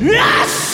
Yes!